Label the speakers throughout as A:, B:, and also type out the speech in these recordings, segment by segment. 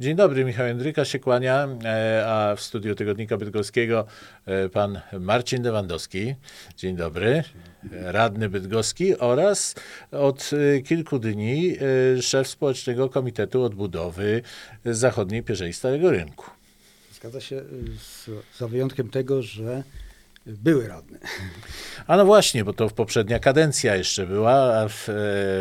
A: Dzień dobry, Michał Jędryka się kłania, e, a w studiu Tygodnika Bydgoskiego e, pan Marcin Lewandowski. Dzień dobry, radny bydgoski oraz od e, kilku dni szef Społecznego Komitetu Odbudowy Zachodniej Pierzei Starego Rynku.
B: Zgadza się, z, za wyjątkiem tego, że były radny.
A: A no właśnie, bo to poprzednia kadencja jeszcze była, a w, e,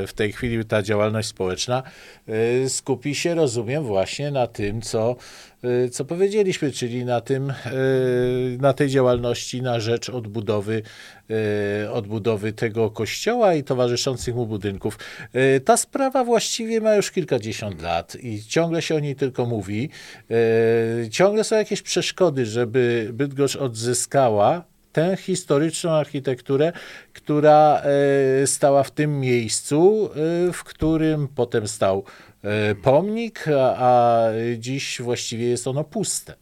A: w tej chwili ta działalność społeczna e, skupi się, rozumiem, właśnie na tym, co, e, co powiedzieliśmy, czyli na tym, na tej działalności na rzecz odbudowy, odbudowy tego kościoła i towarzyszących mu budynków. Ta sprawa właściwie ma już kilkadziesiąt lat i ciągle się o niej tylko mówi. Ciągle są jakieś przeszkody, żeby Bydgoszcz odzyskała tę historyczną architekturę, która e, stała w tym miejscu, e, w którym potem stał e, pomnik, a, a dziś właściwie jest ono puste.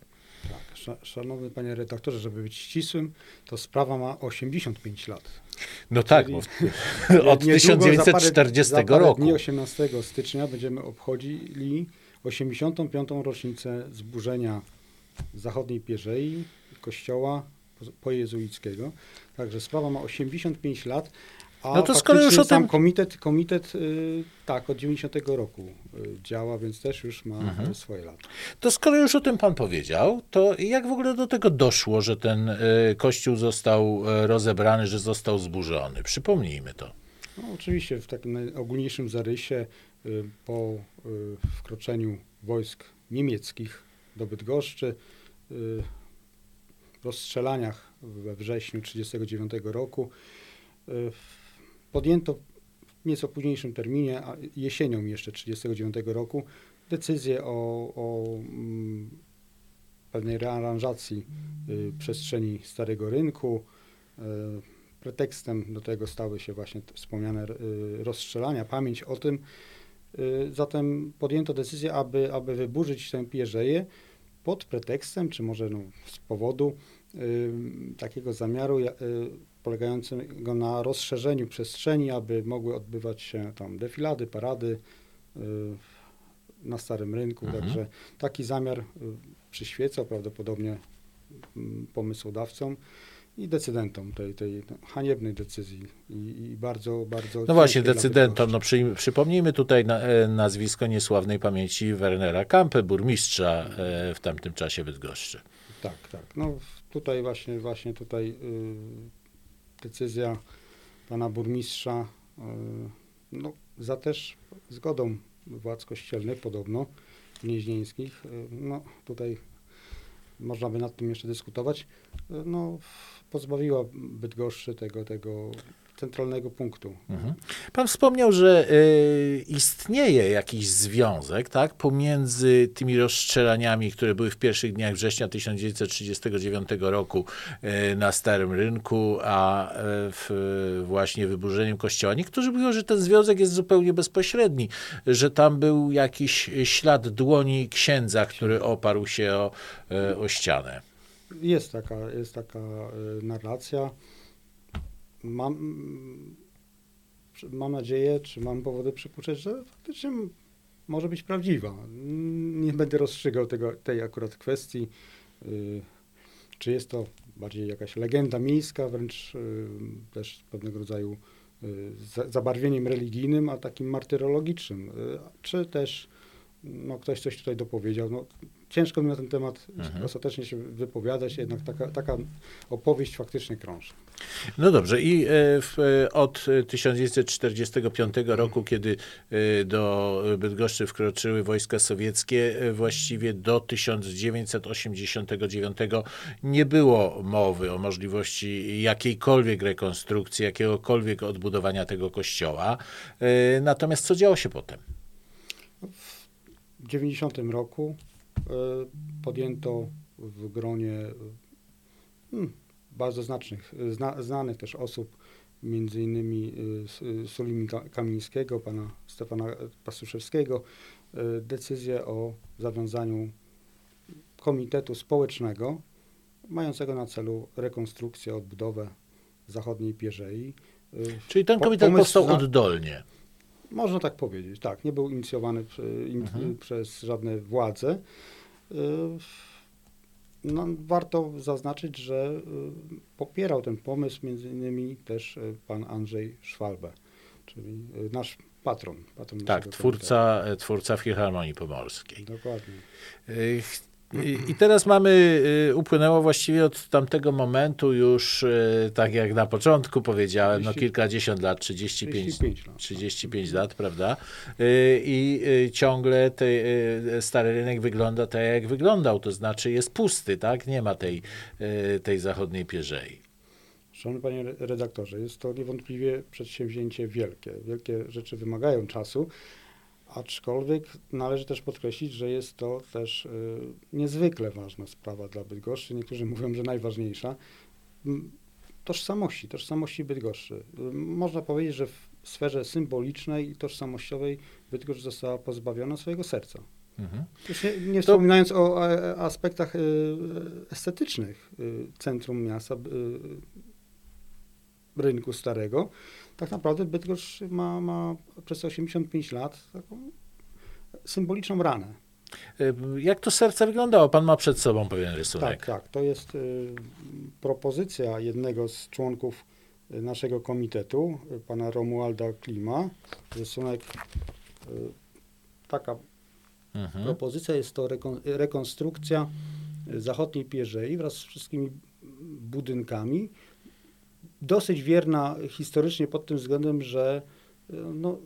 B: Tak, sza- szanowny panie redaktorze, żeby być ścisłym, to sprawa ma 85 lat.
A: No tak, bo od
B: Niedługo, za parę-
A: 1940
B: za parę
A: roku.
B: dni 18 stycznia będziemy obchodzili 85. rocznicę zburzenia zachodniej Pierzei, kościoła pojezuickiego. Także sprawa ma 85 lat. A
A: No to skoro już o
B: sam
A: tym-
B: komitet, komitet y, tak, od 90 roku y, działa, więc też już ma
A: Mhm.
B: y, swoje lata.
A: To skoro już o tym pan powiedział, to jak w ogóle do tego doszło, że ten kościół został rozebrany, że został zburzony? Przypomnijmy to.
B: No, oczywiście w takim najogólniejszym zarysie po wkroczeniu wojsk niemieckich do Bydgoszczy, rozstrzelaniach we wrześniu 1939 roku, y, podjęto w nieco późniejszym terminie, jesienią jeszcze 1939 roku, decyzję o, o mm, pewnej rearanżacji y, przestrzeni Starego Rynku. Y, Pretekstem do tego stały się właśnie wspomniane y, rozstrzelania, pamięć o tym. Y, Zatem podjęto decyzję, aby, aby wyburzyć tę pierzeję pod pretekstem, czy może no, z powodu y, takiego zamiaru y, polegającego na rozszerzeniu przestrzeni, aby mogły odbywać się tam defilady, parady y, na Starym Rynku.
A: Mhm.
B: Także taki zamiar y, przyświecał prawdopodobnie pomysłodawcom i decydentom tej, tej haniebnej decyzji i, i bardzo, bardzo...
A: No właśnie, decydentom, no przy, przypomnijmy tutaj na, e, nazwisko niesławnej pamięci Wernera Kampe, burmistrza e, w tamtym czasie Bydgoszczy.
B: Tak, tak. No tutaj właśnie, właśnie tutaj y, decyzja pana burmistrza, y, no za też zgodą władz kościelnych podobno, gnieźnieńskich, y, no tutaj można by nad tym jeszcze dyskutować, no pozbawiła Bydgoszczy tego, tego centralnego punktu.
A: Mhm. Pan wspomniał, że e, istnieje jakiś związek tak, pomiędzy tymi rozstrzelaniami, które były w pierwszych dniach września 1939 roku e, na Starym Rynku, a w, właśnie wyburzeniem kościoła. Niektórzy mówią, że ten związek jest zupełnie bezpośredni, że tam był jakiś ślad dłoni księdza, który oparł się o, e, o ścianę.
B: Jest taka, jest taka y, narracja. Mam, mam nadzieję, czy mam powody przypuszczać, że faktycznie może być prawdziwa. Nie będę rozstrzygał tego, tej akurat kwestii, y, czy jest to bardziej jakaś legenda miejska, wręcz y, też pewnego rodzaju y, za- zabarwieniem religijnym, a takim martyrologicznym, czy też no, ktoś coś tutaj dopowiedział. No, ciężko mi na ten temat
A: Mhm.
B: ostatecznie się wypowiadać, jednak taka, taka opowieść faktycznie krąży.
A: No dobrze, i e, w, e, od 1945 roku, kiedy e, do Bydgoszczy wkroczyły wojska sowieckie, e, właściwie do 1989 nie było mowy o możliwości jakiejkolwiek rekonstrukcji, jakiegokolwiek odbudowania tego kościoła. E, Natomiast co działo się potem?
B: W 90 roku e, podjęto w gronie e, hmm, bardzo znacznych, zna, znanych też osób, między innymi S- e, Sulimi Ka- Kamińskiego, pana Stefana Pastuszewskiego, e, decyzję o zawiązaniu komitetu społecznego mającego na celu rekonstrukcję, odbudowę zachodniej Pierzei.
A: Czyli ten komitet
B: pomysł
A: powstał
B: na-
A: oddolnie.
B: Można tak powiedzieć, tak. Nie był inicjowany przy, in,
A: Mhm.
B: przez żadne władze. No, warto zaznaczyć, że y, popierał ten pomysł między innymi też y, pan Andrzej Szwalbe, czyli y, nasz patron. patron
A: Tak, twórca, e, twórca Filharmonii Pomorskiej.
B: Dokładnie.
A: I, I teraz mamy, y, upłynęło właściwie od tamtego momentu już, y, tak jak na początku powiedziałem, no
B: 30
A: kilkadziesiąt lat, 35,
B: 35 lat.
A: 35 lat, prawda? Y, I ciągle ten stary rynek wygląda tak, jak wyglądał, to znaczy jest pusty, tak? Nie ma tej, tej zachodniej pierzei.
B: Szanowny panie re- redaktorze, jest to niewątpliwie przedsięwzięcie wielkie. Wielkie rzeczy wymagają czasu, aczkolwiek należy też podkreślić, że jest to też y, niezwykle ważna sprawa dla Bydgoszczy. Niektórzy mówią, że najważniejsza. Tożsamości, tożsamości Bydgoszczy. Y, Można powiedzieć, że w sferze symbolicznej i tożsamościowej Bydgoszcz została pozbawiona swojego serca.
A: Mhm.
B: Nie, nie
A: To-
B: wspominając o e, aspektach y, estetycznych y, centrum miasta, y, rynku starego, tak naprawdę Bydgoszcz ma, ma przez 85 lat taką symboliczną ranę.
A: Y, Jak to serce wyglądało? Pan ma przed sobą pewien rysunek.
B: Tak, tak. To jest y, propozycja jednego z członków y, naszego komitetu, y, pana Romualda Klima. Rysunek, y, taka
A: Mhm.
B: Propozycja jest to rekon, rekonstrukcja zachodniej pierzei wraz z wszystkimi budynkami. Dosyć wierna historycznie pod tym względem, że e, no,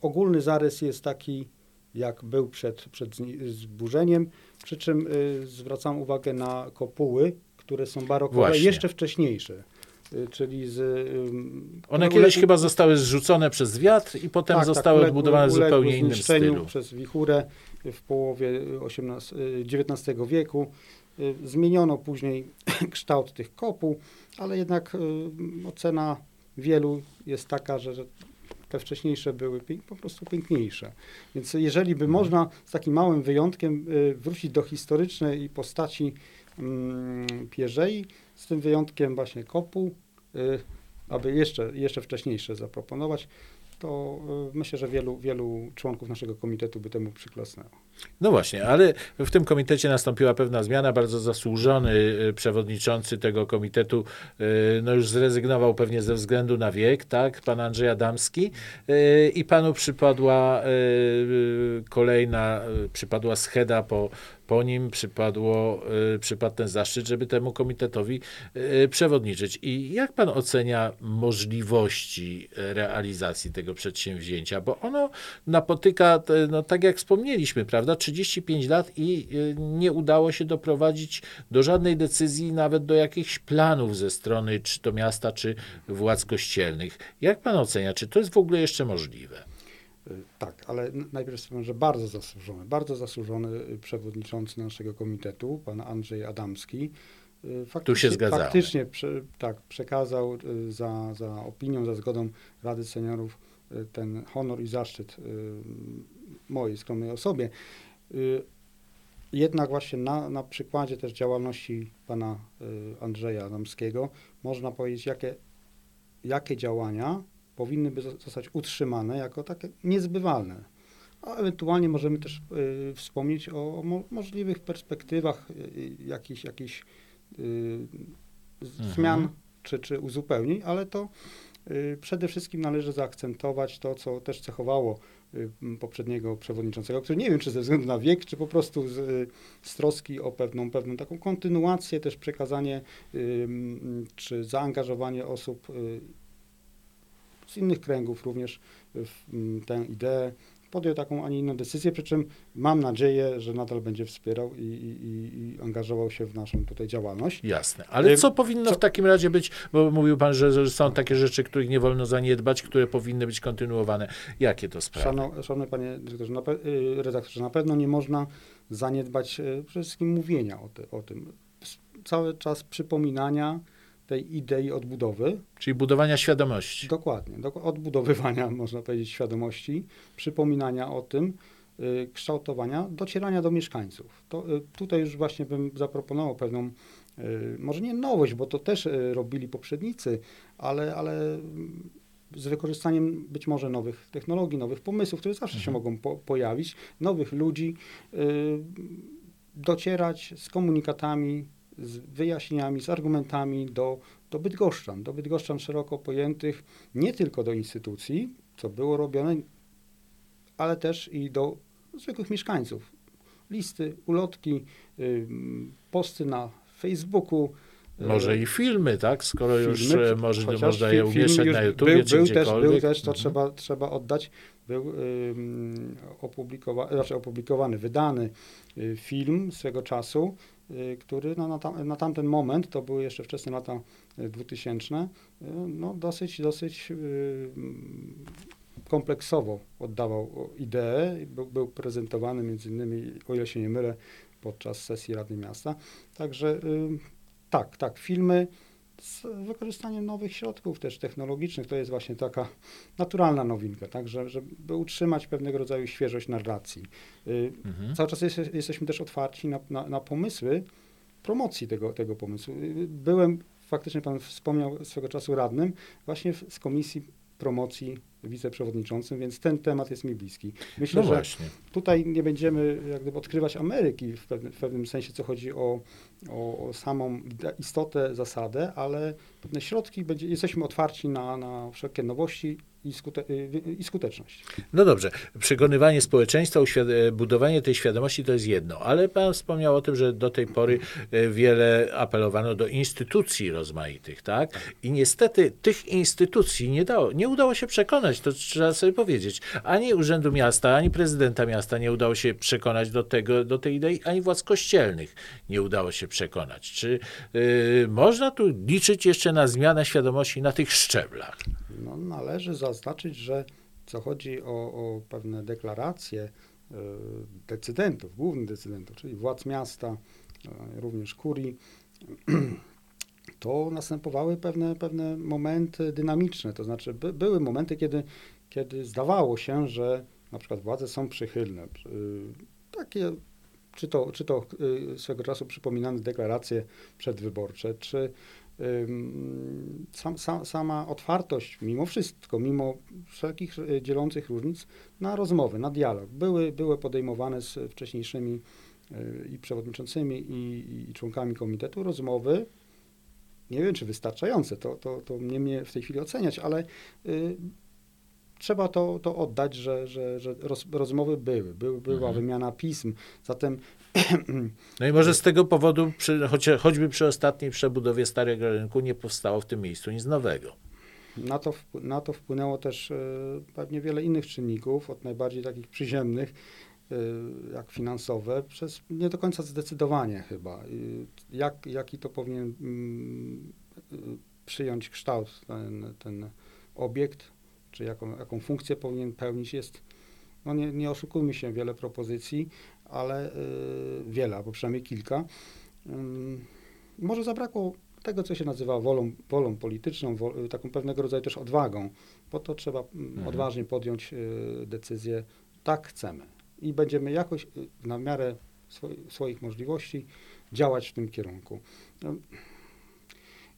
B: ogólny zarys jest taki, jak był przed, przed zburzeniem, przy czym y, zwracam uwagę na kopuły, które są barokowe,
A: Właśnie.
B: jeszcze wcześniejsze. Y, Czyli z. ym,
A: One
B: które
A: kiedyś
B: uległy-
A: chyba zostały zrzucone przez wiatr i potem
B: tak,
A: zostały
B: uległy-
A: odbudowane w zupełnie innym stylu.
B: przez wichurę w połowie XVIII, XIX wieku. Y, Zmieniono później kształt tych kopuł, ale jednak y, ocena wielu jest taka, że te wcześniejsze były po prostu piękniejsze. Więc jeżeli by można z takim małym wyjątkiem y, wrócić do historycznej postaci mm, pierzei, z tym wyjątkiem właśnie kopuł, aby jeszcze, jeszcze wcześniejsze zaproponować, to myślę, że wielu, wielu członków naszego komitetu by temu przyklasnęło.
A: No właśnie, ale w tym komitecie nastąpiła pewna zmiana. Bardzo zasłużony y, przewodniczący tego komitetu y, no już zrezygnował pewnie ze względu na wiek, tak? Pan Andrzej Adamski. Y, I panu przypadła kolejna, przypadła scheda po, po nim, przypadło, przypadł ten zaszczyt, żeby temu komitetowi przewodniczyć. I jak pan ocenia możliwości realizacji tego przedsięwzięcia? Bo ono napotyka, no tak jak wspomnieliśmy, prawda, 35 lat i y, nie udało się doprowadzić do żadnej decyzji, nawet do jakichś planów ze strony czy to miasta, czy władz kościelnych. Jak pan ocenia, czy to jest w ogóle jeszcze możliwe?
B: Y, Tak, ale najpierw wspomnę, że bardzo zasłużony, bardzo zasłużony y, przewodniczący naszego komitetu, pan Andrzej Adamski. Faktycznie,
A: zgadzamy.
B: Faktycznie tak, przekazał za, za opinią, za zgodą Rady Seniorów ten honor i zaszczyt mojej skromnej osobie. Y, Jednak właśnie na, na przykładzie też działalności pana y, Andrzeja Adamskiego można powiedzieć, jakie, jakie działania powinny by zo- zostać utrzymane jako takie niezbywalne. A ewentualnie możemy też y, wspomnieć o, o mo, możliwych perspektywach y, jakichś, y, z-
A: Mhm.
B: zmian czy, czy uzupełnień, ale to przede wszystkim należy zaakcentować to, co też cechowało y, poprzedniego przewodniczącego, który nie wiem, czy ze względu na wiek, czy po prostu z, y, z troski o pewną, pewną taką kontynuację, też przekazanie, y, czy zaangażowanie osób y, z innych kręgów również w tę ideę. Podjął taką, a nie inną decyzję, przy czym mam nadzieję, że nadal będzie wspierał i, i, i, angażował się w naszą tutaj działalność.
A: Jasne. Ale
B: Ym,
A: co powinno
B: co-
A: w takim razie być, bo mówił pan, że, że są takie rzeczy, których nie wolno zaniedbać, które powinny być kontynuowane. Jakie to sprawy?
B: Szano, szanowny panie dyrektorze, na, pe- y, redaktorze, na pewno nie można zaniedbać y, przede wszystkim mówienia o, te, o tym. Cały czas przypominania tej idei odbudowy,
A: Czyli budowania świadomości.
B: dokładnie, dok- odbudowywania, można powiedzieć, świadomości, przypominania o tym, y, kształtowania, docierania do mieszkańców. To, y, tutaj już właśnie bym zaproponował pewną, y, może nie nowość, bo to też y, robili poprzednicy, ale, ale mm, z wykorzystaniem być może nowych technologii, nowych pomysłów, które zawsze się
A: Mhm.
B: mogą po, pojawić, nowych ludzi, y, docierać z komunikatami, z wyjaśnieniami, z argumentami do, do bydgoszczan, do bydgoszczan szeroko pojętych, nie tylko do instytucji, co było robione, ale też i do zwykłych mieszkańców. Listy, ulotki, y, posty na Facebooku. y,
A: Może i filmy, tak? Skoro już
B: filmy,
A: e, może,
B: chociaż
A: można je umieszczać
B: już
A: na YouTubie
B: był,
A: czy
B: był też, był też, to
A: Mhm.
B: trzeba, trzeba oddać, był ym, opublikowa- znaczy opublikowany, wydany y, film swego czasu, y, który no, na, tam, na tamten moment, to były jeszcze wczesne lata y, 2000, y, no, dosyć, dosyć y, mm, kompleksowo oddawał ideę. Był, był prezentowany między innymi, o ile się nie mylę, podczas sesji Rady Miasta. Także y, tak, tak, filmy z wykorzystaniem nowych środków też technologicznych, to jest właśnie taka naturalna nowinka, tak, że, żeby utrzymać pewnego rodzaju świeżość narracji. Y,
A: Mhm.
B: Cały czas jest, jesteśmy też otwarci na, na, na pomysły promocji tego, tego pomysłu. Y, Byłem, faktycznie pan wspomniał swego czasu radnym, właśnie w, z komisji promocji wiceprzewodniczącym, więc ten temat jest mi bliski. Myślę,
A: No
B: że
A: właśnie.
B: tutaj nie będziemy jak gdyby odkrywać Ameryki w pewnym, w pewnym sensie, co chodzi o, o, o samą istotę, zasadę, ale pewne środki, będzie, jesteśmy otwarci na, na wszelkie nowości i, skute, y, i skuteczność.
A: No dobrze, przekonywanie społeczeństwa, e, budowanie tej świadomości to jest jedno, ale pan wspomniał o tym, że do tej pory e, wiele apelowano do instytucji rozmaitych, tak? I niestety tych instytucji nie, dało, nie udało się przekonać, to trzeba sobie powiedzieć. Ani Urzędu Miasta, ani prezydenta miasta nie udało się przekonać do tego, do tej idei, ani władz kościelnych nie udało się przekonać. Czy y, można tu liczyć jeszcze na zmianę świadomości na tych szczeblach?
B: No, należy zaznaczyć, że co chodzi o, o pewne deklaracje y, decydentów, głównych decydentów, czyli władz miasta, y, również kurii, to następowały pewne, pewne momenty dynamiczne. To znaczy, by, były momenty, kiedy, kiedy zdawało się, że na przykład władze są przychylne. Y, Takie, czy to, czy to y, swego czasu przypominane deklaracje przedwyborcze, czy sam, sam, sama otwartość, mimo wszystko, mimo wszelkich y, dzielących różnic, na rozmowy, na dialog. Były, były podejmowane z wcześniejszymi y, i przewodniczącymi, i, i członkami komitetu rozmowy. Nie wiem, czy wystarczające, to, to, to nie mnie w tej chwili oceniać, ale y, trzeba to, to oddać, że, że, że roz, rozmowy były, były była
A: Mhm.
B: wymiana pism. Zatem
A: No i może z tego powodu, przy, choć, choćby przy ostatniej przebudowie Starego Rynku, nie powstało w tym miejscu nic nowego.
B: Na to, na to wpłynęło też e, pewnie wiele innych czynników, od najbardziej takich przyziemnych, e, jak finansowe, przez nie do końca zdecydowanie chyba. Jak, jaki to powinien mm, y, przyjąć kształt ten, ten obiekt, czy jaką, jaką funkcję powinien pełnić, jest, no nie, nie oszukujmy się, wiele propozycji, ale y, wiele, albo przynajmniej kilka. Ym, Może zabrakło tego, co się nazywa wolą, wolą polityczną, wo, taką pewnego rodzaju też odwagą, bo to trzeba
A: Mhm.
B: odważnie podjąć y, decyzję, tak chcemy i będziemy jakoś y, na miarę swoi, swoich możliwości działać w tym kierunku.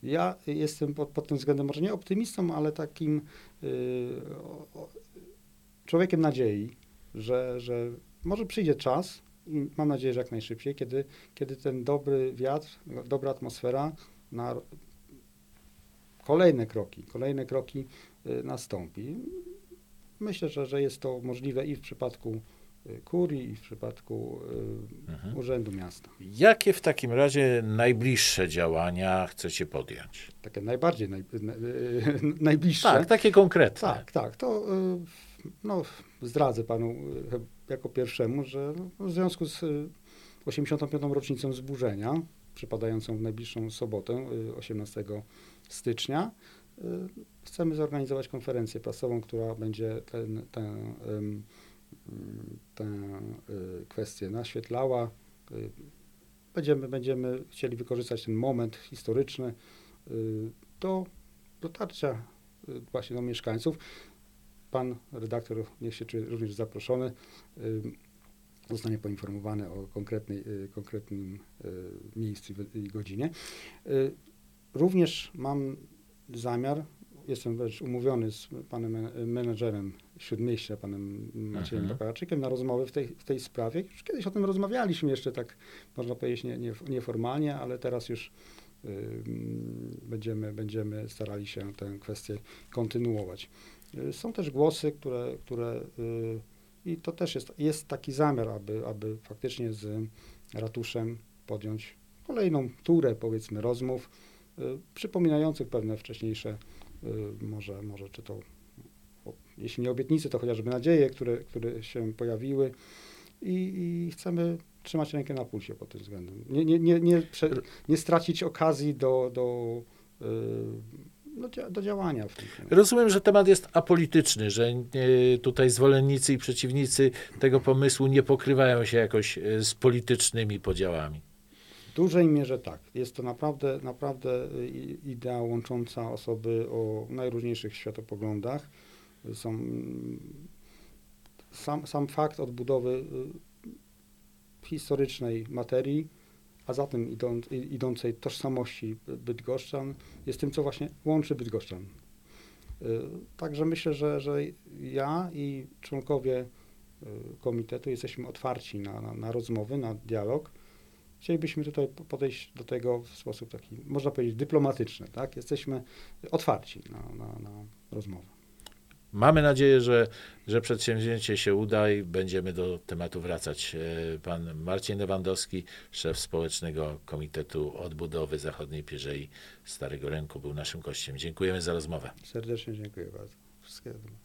B: Ja jestem pod, pod tym względem może nie optymistą, ale takim y, o, człowiekiem nadziei, że, że może przyjdzie czas i mam nadzieję, że jak najszybciej, kiedy, kiedy ten dobry wiatr, dobra atmosfera na kolejne kroki, kolejne kroki y, nastąpi. Myślę, że, że jest to możliwe i w przypadku kurii, i w przypadku y,
A: Mhm.
B: Urzędu Miasta.
A: Jakie w takim razie najbliższe działania chcecie podjąć?
B: Takie najbardziej naj, na- y, najbliższe.
A: Tak, takie konkretne.
B: Tak, tak. To y, no, zdradzę panu jako pierwszemu, że no, w związku z y, 85. rocznicą zburzenia, przypadającą w najbliższą sobotę, y, 18 stycznia, chcemy zorganizować konferencję prasową, która będzie ten, ym, tę y, kwestię naświetlała. Y, Będziemy, będziemy chcieli wykorzystać ten moment historyczny y, do dotarcia właśnie do mieszkańców. Pan redaktor, niech się czuje również zaproszony, zostanie poinformowany o konkretnej, konkretnym miejscu i godzinie. Również mam zamiar jestem wręcz umówiony z panem men- menedżerem Śródmieścia, panem Maciejem
A: Mhm.
B: Na rozmowę w tej, w tej sprawie. Już kiedyś o tym rozmawialiśmy jeszcze tak, można powiedzieć, nie, nie, nieformalnie, ale teraz już y, będziemy, będziemy starali się tę kwestię kontynuować. Y, Są też głosy, które, które y, i to też jest, jest taki zamiar, aby, aby faktycznie z ratuszem podjąć kolejną turę, powiedzmy, rozmów, y, przypominających pewne wcześniejsze, może, może czy to, jeśli nie obietnice, to chociażby nadzieje, które, które się pojawiły i, i chcemy trzymać rękę na pulsie pod tym względem. Nie, nie, nie, nie, prze, nie stracić okazji do, do, y, do, do działania w tym.
A: Rozumiem, że temat jest apolityczny, że e, tutaj zwolennicy i przeciwnicy tego pomysłu nie pokrywają się jakoś z politycznymi podziałami.
B: Dużej mierze tak. Jest to naprawdę, naprawdę i- idea łącząca osoby o najróżniejszych światopoglądach. Są mm, sam, sam fakt odbudowy y, historycznej materii, a za tym idą, idącej tożsamości Bydgoszczan jest tym, co właśnie łączy Bydgoszczan. Y, Także myślę, że, że ja i członkowie y, komitetu jesteśmy otwarci na, na, na rozmowy, na dialog. Chcielibyśmy tutaj po- podejść do tego w sposób taki, można powiedzieć, dyplomatyczny. Tak? Jesteśmy otwarci na, na, na rozmowę.
A: Mamy nadzieję, że, że przedsięwzięcie się uda i będziemy do tematu wracać. E, Pan Marcin Lewandowski, szef Społecznego Komitetu Odbudowy Zachodniej Pierzei Starego Rynku był naszym gościem. Dziękujemy za rozmowę.
B: Serdecznie dziękuję bardzo. Wszystkiego dobrego.